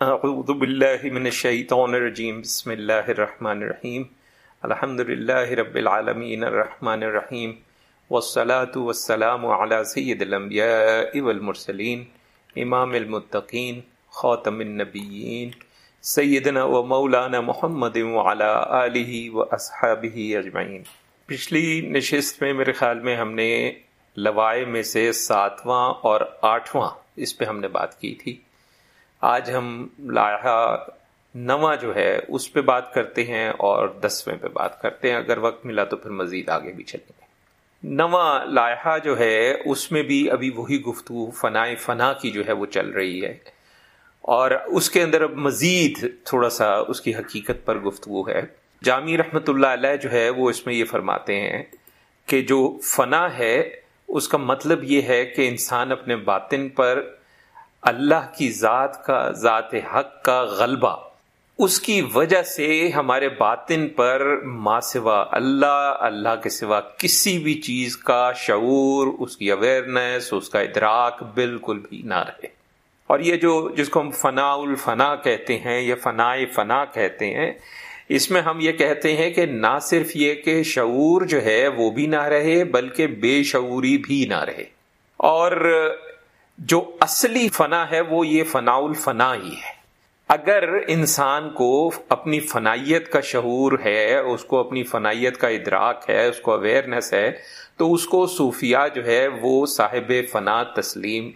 اعوذ باللہ من الشیطان الرجیم بسم اللہ الرحمن الرحیم الحمد للہ رب العالمین الرحمن الرحیم والصلاة والسلام على سید الانبیاء والمرسلین امام المتقین خاتم النبیین سیدنا و مولانا محمد وعلى آلہ و اصحابہ اجمعین پچھلی نشست میں میرے خیال میں ہم نے لوائے میں سے ساتواں اور آٹھواں اس پہ ہم نے بات کی تھی۔ آج ہم لائحہ نواں جو ہے، اس پہ بات کرتے ہیں اور دسویں پہ بات کرتے ہیں۔ اگر وقت ملا تو پھر مزید آگے بھی چلیں گے۔ نواں لائحہ جو ہے، اس میں بھی ابھی وہی گفتگو، فنائے فنا کی جو ہے، وہ چل رہی ہے۔ اور اس کے اندر اب مزید تھوڑا سا اس کی حقیقت پر گفتگو ہے۔ جامع رحمۃ اللہ علیہ جو ہے، وہ اس میں یہ فرماتے ہیں کہ جو فنا ہے، اس کا مطلب یہ ہے کہ انسان اپنے باطن پر اللہ کی ذات کا، ذات حق کا غلبہ۔ اس کی وجہ سے ہمارے باطن پر ما سوا اللہ اللہ کے سوا کسی بھی چیز کا شعور، اس کی اویئرنیس اس کا ادراک بالکل بھی نہ رہے۔ اور یہ جو، جس کو ہم فنا الفنا کہتے ہیں یا فنا فنا کہتے ہیں، اس میں ہم یہ کہتے ہیں کہ نہ صرف یہ کہ شعور جو ہے وہ بھی نہ رہے، بلکہ بے شعوری بھی نہ رہے۔ اور جو اصلی فنا ہے وہ یہ فنا الفنا ہی ہے۔ اگر انسان کو اپنی فنائیت کا شعور ہے، اس کو اپنی فنائیت کا ادراک ہے، اس کو اویئرنیس ہے، تو اس کو صوفیہ جو ہے وہ صاحب فنا تسلیم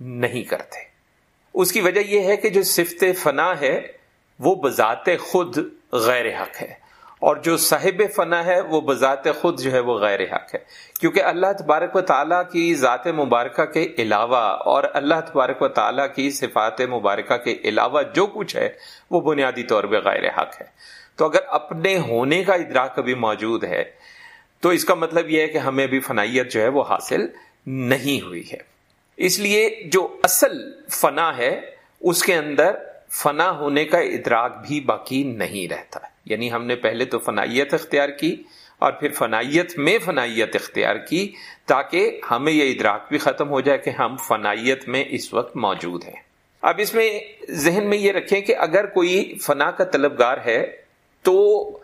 نہیں کرتے۔ اس کی وجہ یہ ہے کہ جو صفت فنا ہے وہ بذات خود غیر حق ہے۔ اور جو صاحب فنا ہے، وہ بذات خود جو ہے وہ غیر حق ہے۔ کیونکہ اللہ تبارک و تعالیٰ کی ذات مبارکہ کے علاوہ اور اللہ تبارک و تعالیٰ کی صفات مبارکہ کے علاوہ جو کچھ ہے، وہ بنیادی طور پہ غیر حق ہے۔ تو اگر اپنے ہونے کا ادراک ابھی موجود ہے، تو اس کا مطلب یہ ہے کہ ہمیں بھی فنائیت جو ہے وہ حاصل نہیں ہوئی ہے۔ اس لیے جو اصل فنا ہے، اس کے اندر فنا ہونے کا ادراک بھی باقی نہیں رہتا۔ ہے یعنی ہم نے پہلے تو فنائیت اختیار کی اور پھر فنائیت میں فنائیت اختیار کی تاکہ ہمیں یہ ادراک بھی ختم ہو جائے کہ ہم فنائیت میں اس وقت موجود ہیں۔ اب اس میں ذہن میں یہ رکھیں کہ اگر کوئی فنا کا طلبگار ہے تو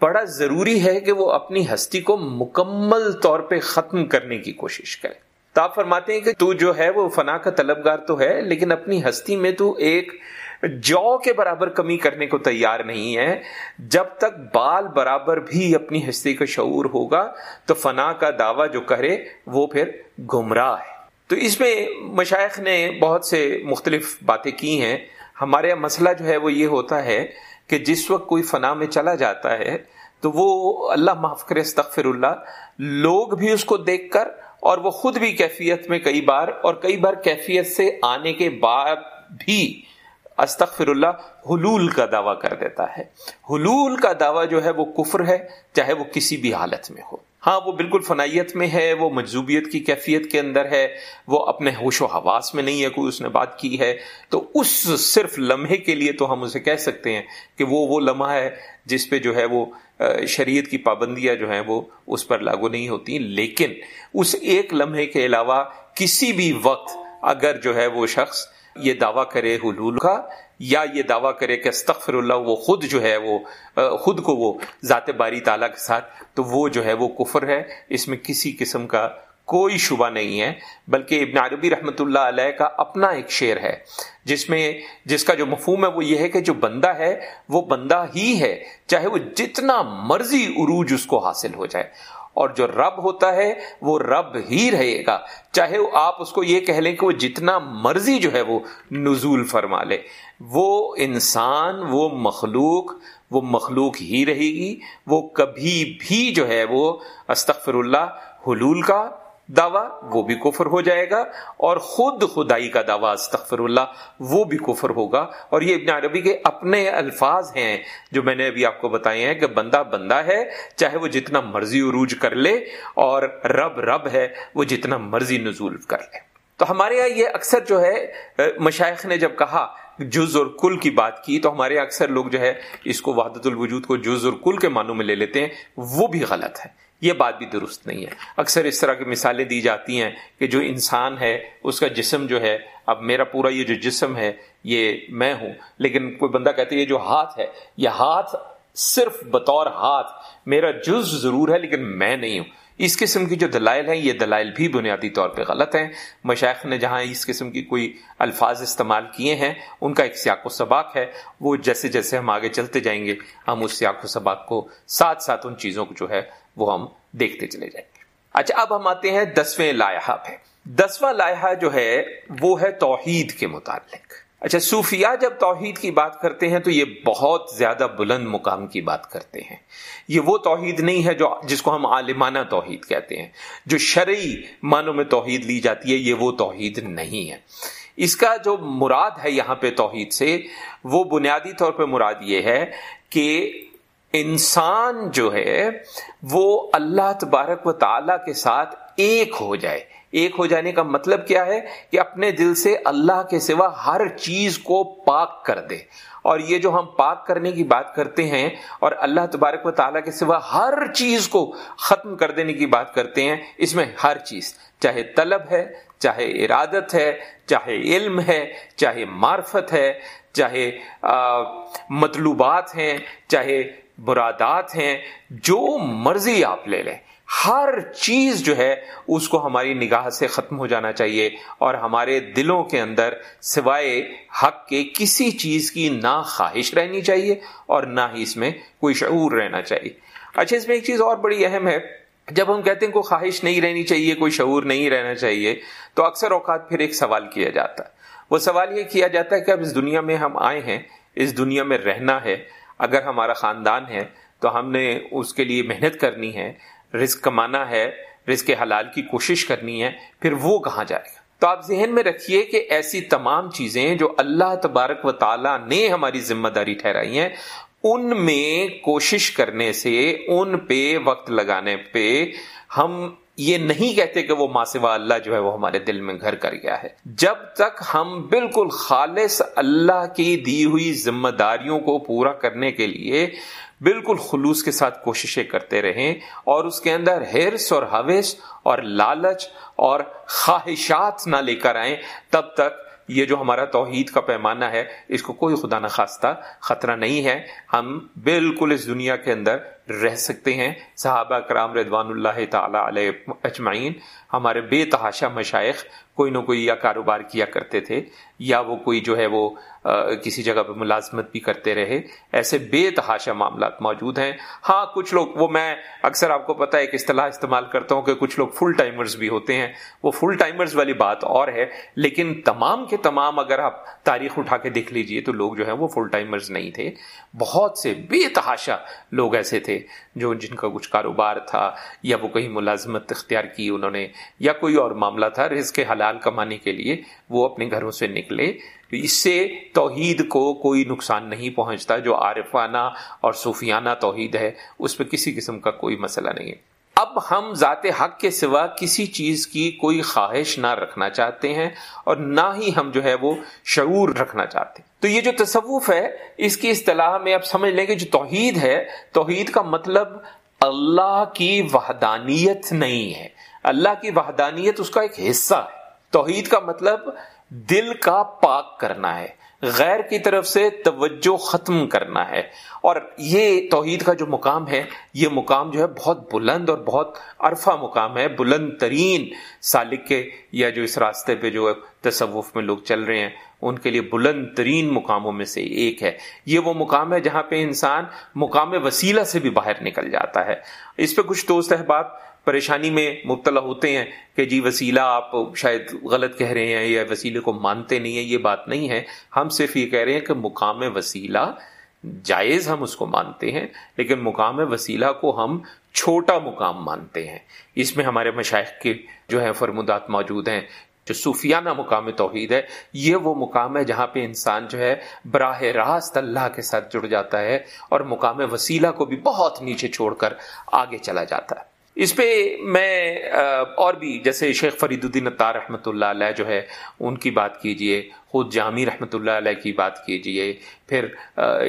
بڑا ضروری ہے کہ وہ اپنی ہستی کو مکمل طور پہ ختم کرنے کی کوشش کرے۔ تو آپ فرماتے ہیں کہ تو جو ہے وہ فنا کا طلبگار تو ہے، لیکن اپنی ہستی میں تو ایک جو کے برابر کمی کرنے کو تیار نہیں ہے، جب تک بال برابر بھی اپنی ہستی کا شعور ہوگا، تو فنا کا دعویٰ جو کرے، وہ پھر گمراہ ہے۔ تو اس میں مشائق نے بہت سے مختلف باتیں کی ہیں۔ ہمارے مسئلہ جو ہے، وہ یہ ہوتا ہے کہ جس وقت کوئی فنا میں چلا جاتا ہے، تو وہ اللہ معاف کرے، استغفر اللہ، لوگ بھی اس کو دیکھ کر اور وہ خود بھی کیفیت میں کئی بار اور کئی بار کیفیت سے آنے کے بعد بھی استغفر اللہ حلول کا دعویٰ کر دیتا ہے۔ حلول کا دعویٰ جو ہے وہ کفر ہے، چاہے وہ کسی بھی حالت میں ہو۔ ہاں وہ بالکل فنائیت میں ہے، وہ مجزوبیت کی کیفیت کے اندر ہے، وہ اپنے ہوش و حواس میں نہیں ہے، کوئی اس نے بات کی ہے۔ تو اس صرف لمحے کے لیے تو ہم اسے کہہ سکتے ہیں کہ وہ وہ لمحہ ہے جس پہ جو ہے وہ شریعت کی پابندیاں جو ہیں وہ اس پر لاگو نہیں ہوتی۔ لیکن اس ایک لمحے کے علاوہ کسی بھی وقت اگر جو ہے وہ شخص یہ دعویٰ کرے حلول کا، یا یہ دعویٰ کرے کہ استغفر اللہ، وہ خود جو ہے وہ خود کو وہ ذات باری تعالیٰ کے ساتھ، تو وہ جو ہے وہ کفر ہے۔ اس میں کسی قسم کا کوئی شبہ نہیں ہے، بلکہ ابن عربی رحمۃ اللہ علیہ کا اپنا ایک شعر ہے، جس میں، جس کا جو مفہوم ہے وہ یہ ہے کہ جو بندہ ہے، وہ بندہ ہی ہے، چاہے وہ جتنا مرضی عروج اس کو حاصل ہو جائے۔ اور جو رب ہوتا ہے وہ رب ہی رہے گا۔ چاہے آپ اس کو یہ کہہ لیں کہ وہ جتنا مرضی جو ہے وہ نزول فرما لے۔ وہ انسان، وہ مخلوق وہ مخلوق ہی رہے گی۔ وہ کبھی بھی جو ہے وہ، استغفر اللہ، حلول کا دعویٰ، وہ بھی کفر ہو جائے گا اور خود خدائی کا دعویٰ استغفر اللہ وہ بھی کفر ہوگا۔ اور یہ ابن عربی کے اپنے الفاظ ہیں جو میں نے ابھی آپ کو بتائے ہیں کہ بندہ بندہ ہے، چاہے وہ جتنا مرضی عروج کر لے اور رب رب ہے، وہ جتنا مرضی نزول کر لے۔ تو ہمارے یہاں یہ اکثر جو ہے مشائق نے جب کہا جز اور کل کی بات کی، تو ہمارے اکثر لوگ جو ہے، اس کو وحدت الوجود کو جز اور کل کے معنوں میں لے لیتے ہیں، وہ بھی غلط ہے۔ یہ بات بھی درست نہیں ہے۔ اکثر اس طرح کی مثالیں دی جاتی ہیں کہ جو انسان ہے، اس کا جسم جو ہے، اب میرا پورا یہ جو جسم ہے، یہ میں ہوں۔ لیکن کوئی بندہ کہتے یہ جو ہاتھ ہے، یہ ہاتھ صرف بطور ہاتھ، میرا جز ضرور ہے، لیکن میں نہیں ہوں۔ اس قسم کی جو دلائل ہیں، یہ دلائل بھی بنیادی طور پہ غلط ہیں۔ مشائق نے جہاں اس قسم کی کوئی الفاظ استعمال کیے ہیں، ان کا ایک سیاق و سباق ہے۔ وہ جیسے جیسے ہم آگے چلتے جائیں گے، ہم اس سیاق و سباق کو ساتھ ساتھ ان چیزوں کو جو ہے وہ ہم دیکھتے چلے جائیں گے۔ اچھا اب ہم آتے ہیں دسویں لائحہ پہ۔ دسواں لائحہ جو ہے، وہ ہے توحید کے متعلق۔ اچھا صوفیاء جب توحید کی بات کرتے ہیں تو یہ بہت زیادہ بلند مقام کی بات کرتے ہیں۔ یہ وہ توحید نہیں ہے جو، جس کو ہم عالمانہ توحید کہتے ہیں، جو شرعی معنوں میں توحید لی جاتی ہے، یہ وہ توحید نہیں ہے۔ اس کا جو مراد ہے یہاں پہ توحید سے، وہ بنیادی طور پہ مراد یہ ہے کہ انسان جو ہے، وہ اللہ تبارک و تعالی کے ساتھ ایک ہو جائے۔ ایک ہو جانے کا مطلب کیا ہے؟ کہ اپنے دل سے اللہ کے سوا ہر چیز کو پاک کر دے۔ اور یہ جو ہم پاک کرنے کی بات کرتے ہیں اور اللہ تبارک و تعالیٰ کے سوا ہر چیز کو ختم کر دینے کی بات کرتے ہیں، اس میں ہر چیز، چاہے طلب ہے، چاہے ارادت ہے، چاہے علم ہے، چاہے معرفت ہے، چاہے مطلوبات ہیں، چاہے برادات ہیں، جو مرضی آپ لے لیں۔ ہر چیز جو ہے، اس کو ہماری نگاہ سے ختم ہو جانا چاہیے اور ہمارے دلوں کے اندر سوائے حق کے کسی چیز کی نہ خواہش رہنی چاہیے اور نہ ہی اس میں کوئی شعور رہنا چاہیے۔ اچھا اس میں ایک چیز اور بڑی اہم ہے۔ جب ہم کہتے ہیں کوئی خواہش نہیں رہنی چاہیے، کوئی شعور نہیں رہنا چاہیے، تو اکثر اوقات پھر ایک سوال کیا جاتا ہے۔ وہ سوال یہ کیا جاتا ہے کہ اب اس دنیا میں ہم آئے ہیں، اس دنیا میں رہنا ہے اگر ہمارا خاندان ہے تو ہم نے اس کے لیے محنت کرنی ہے، رزق کمانا ہے، رزق حلال کی کوشش کرنی ہے، پھر وہ کہاں جائے گا؟ تو آپ ذہن میں رکھیے کہ ایسی تمام چیزیں جو اللہ تبارک و تعالی نے ہماری ذمہ داری ٹھہرائی ہیں، ان میں کوشش کرنے سے، ان پہ وقت لگانے پہ ہم یہ نہیں کہتے کہ وہ ماسوا اللہ جو ہے وہ ہمارے دل میں گھر کر گیا ہے۔ جب تک ہم بالکل خالص اللہ کی دی ہوئی ذمہ داریوں کو پورا کرنے کے لیے بالکل خلوص کے ساتھ کوششیں کرتے رہیں اور اس کے اندر ہرس اور حوث اور لالچ اور خواہشات نہ لے کر آئیں، تب تک یہ جو ہمارا توحید کا پیمانہ ہے، اس کو کوئی خدا نخواستہ خطرہ نہیں ہے۔ ہم بالکل اس دنیا کے اندر رہ سکتے ہیں۔ صحابہ کرام ردوان اللہ تعالی علیہ اجمعین، ہمارے بے تحاشا مشائق کوئی نہ کوئی یا کاروبار کیا کرتے تھے، یا وہ کوئی جو ہے وہ کسی جگہ پہ ملازمت بھی کرتے رہے۔ ایسے بے تحاشا معاملات موجود ہیں۔ ہاں کچھ لوگ، وہ میں اکثر آپ کو پتا ہے کہ اصطلاح استعمال کرتا ہوں کہ کچھ لوگ فل ٹائمرز بھی ہوتے ہیں۔ وہ فل ٹائمرز والی بات اور ہے، لیکن تمام کے تمام اگر آپ تاریخ اٹھا کے دیکھ لیجیے تو لوگ جو ہیں وہ فل ٹائمرز نہیں تھے۔ بہت سے بے تحاشا لوگ ایسے تھے تھے، جو جن کا کچھ کاروبار تھا یا وہ کہیں ملازمت اختیار کی انہوں نے، یا کوئی اور معاملہ تھا رزق حلال کمانے کے لیے، وہ اپنے گھروں سے نکلے۔ اس سے توحید کو کوئی نقصان نہیں پہنچتا، جو عارفانہ اور صوفیانہ توحید ہے، اس پہ کسی قسم کا کوئی مسئلہ نہیں ہے۔ اب ہم ذات حق کے سوا کسی چیز کی کوئی خواہش نہ رکھنا چاہتے ہیں اور نہ ہی ہم جو ہے وہ شعور رکھنا چاہتے ہیں۔ تو یہ جو تصوف ہے، اس کی اصطلاح میں اب سمجھ لیں کہ جو توحید ہے، توحید کا مطلب اللہ کی وحدانیت نہیں ہے۔ اللہ کی وحدانیت اس کا ایک حصہ ہے۔ توحید کا مطلب دل کا پاک کرنا ہے، غیر کی طرف سے توجہ ختم کرنا ہے۔ اور یہ توحید کا جو مقام ہے، یہ مقام جو ہے بہت بلند اور بہت عرفہ مقام ہے، بلند ترین سالک کے یا جو اس راستے پہ جو تصوف میں لوگ چل رہے ہیں، ان کے لیے بلند ترین مقاموں میں سے ایک ہے۔ یہ وہ مقام ہے جہاں پہ انسان مقام وسیلہ سے بھی باہر نکل جاتا ہے۔ اس پہ کچھ دوست احباب پریشانی میں مبتلا ہوتے ہیں کہ جی وسیلہ آپ شاید غلط کہہ رہے ہیں یا وسیلے کو مانتے نہیں ہیں، یہ بات نہیں ہے۔ ہم صرف یہ کہہ رہے ہیں کہ مقام وسیلہ جائز ہم اس کو مانتے ہیں، لیکن مقام وسیلہ کو ہم چھوٹا مقام مانتے ہیں۔ اس میں ہمارے مشائق کے جو ہے فرمودات موجود ہیں۔ جو صوفیانہ مقام توحید ہے، یہ وہ مقام ہے جہاں پہ انسان جو ہے براہ راست اللہ کے ساتھ جڑ جاتا ہے اور مقام وسیلہ کو بھی بہت نیچے چھوڑ کر آگے چلا جاتا ہے۔ اس پہ میں اور بھی جیسے شیخ فرید الدین اطار رحمۃ اللہ علیہ جو ہے، ان کی بات کیجیے، خود جامی رحمۃ اللہ علیہ کی بات کیجیے، پھر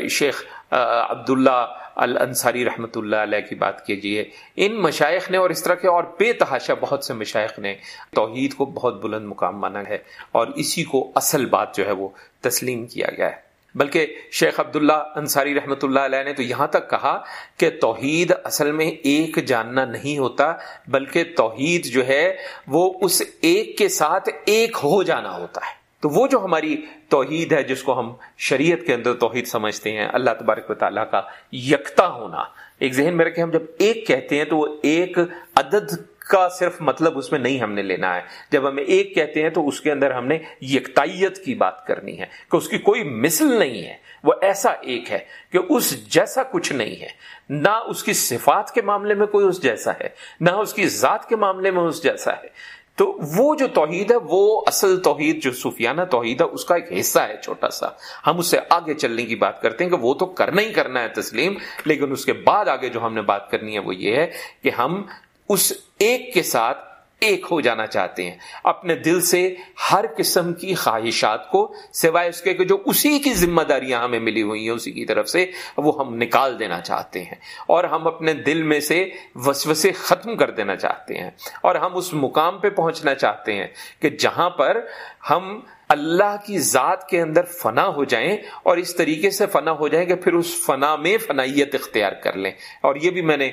شیخ عبداللہ الانصاری رحمۃ اللہ علیہ کی بات کیجیے ان مشائق نے اور اس طرح کے اور بے تحاشا بہت سے مشائق نے توحید کو بہت بلند مقام مانا ہے اور اسی کو اصل بات جو ہے وہ تسلیم کیا گیا ہے۔ بلکہ شیخ عبداللہ انصاری رحمۃ اللہ علیہ نے تو یہاں تک کہا کہ توحید اصل میں ایک جاننا نہیں ہوتا، بلکہ توحید جو ہے وہ اس ایک کے ساتھ ایک ہو جانا ہوتا ہے۔ تو وہ جو ہماری توحید ہے، جس کو ہم شریعت کے اندر توحید سمجھتے ہیں، اللہ تبارک و تعالیٰ کا یکتا ہونا۔ ایک ذہن میں رکھے ہم جب ایک کہتے ہیں تو وہ ایک عدد کا صرف مطلب اس میں نہیں ہم نے لینا ہے۔ جب ہمیں ایک کہتے ہیں تو اس کے اندر ہم نے یکتائیت کی بات کرنی ہے کہ اس کی کوئی مثل نہیں ہے۔ وہ ایسا ایک ہے کہ اس جیسا کچھ نہیں ہے۔ نہ اس کی صفات کے معاملے میں کوئی اس جیسا ہے، نہ اس کی ذات کے معاملے میں اس جیسا ہے۔ تو وہ جو توحید ہے، وہ اصل توحید جو صوفیانہ توحید ہے، اس کا ایک حصہ ہے چھوٹا سا۔ ہم اس سے آگے چلنے کی بات کرتے ہیں کہ وہ تو کرنا ہی کرنا ہے تسلیم، لیکن اس کے بعد آگے جو ہم نے بات کرنی ہے وہ یہ ہے کہ ہم اس ایک کے ساتھ ایک ہو جانا چاہتے ہیں۔ اپنے دل سے ہر قسم کی خواہشات کو، سوائے اس کے کہ جو اسی کی ذمہ داریاں ہمیں ملی ہوئی ہیں، اسی کی طرف سے وہ ہم نکال دینا چاہتے ہیں۔ اور ہم اپنے دل میں سے وسوسے ختم کر دینا چاہتے ہیں۔ اور ہم اس مقام پہ پہنچنا چاہتے ہیں کہ جہاں پر ہم اللہ کی ذات کے اندر فنا ہو جائیں اور اس طریقے سے فنا ہو جائیں کہ پھر اس فنا میں فنائیت اختیار کر لیں۔ اور یہ بھی میں نے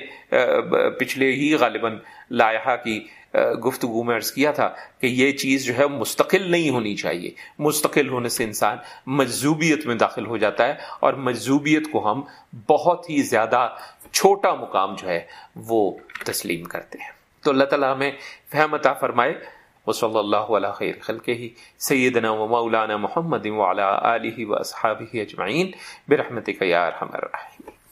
پچھلے ہی غالباً لائحہ کی گفتگو میں عرض کیا تھا کہ یہ چیز جو ہے مستقل نہیں ہونی چاہیے۔ مستقل ہونے سے انسان مجزوبیت میں داخل ہو جاتا ہے اور مجزوبیت کو ہم بہت ہی زیادہ چھوٹا مقام جو ہے وہ تسلیم کرتے ہیں۔ تو اللہ تعالیٰ ہمیں فہمتا فرمائے۔ وصلی اللہ علیہ خیر خلقہ، سیدنا و مولانا محمد وعلا آلہ و اصحابہ اجمعین۔ برحمتک یا ارحم الراحمین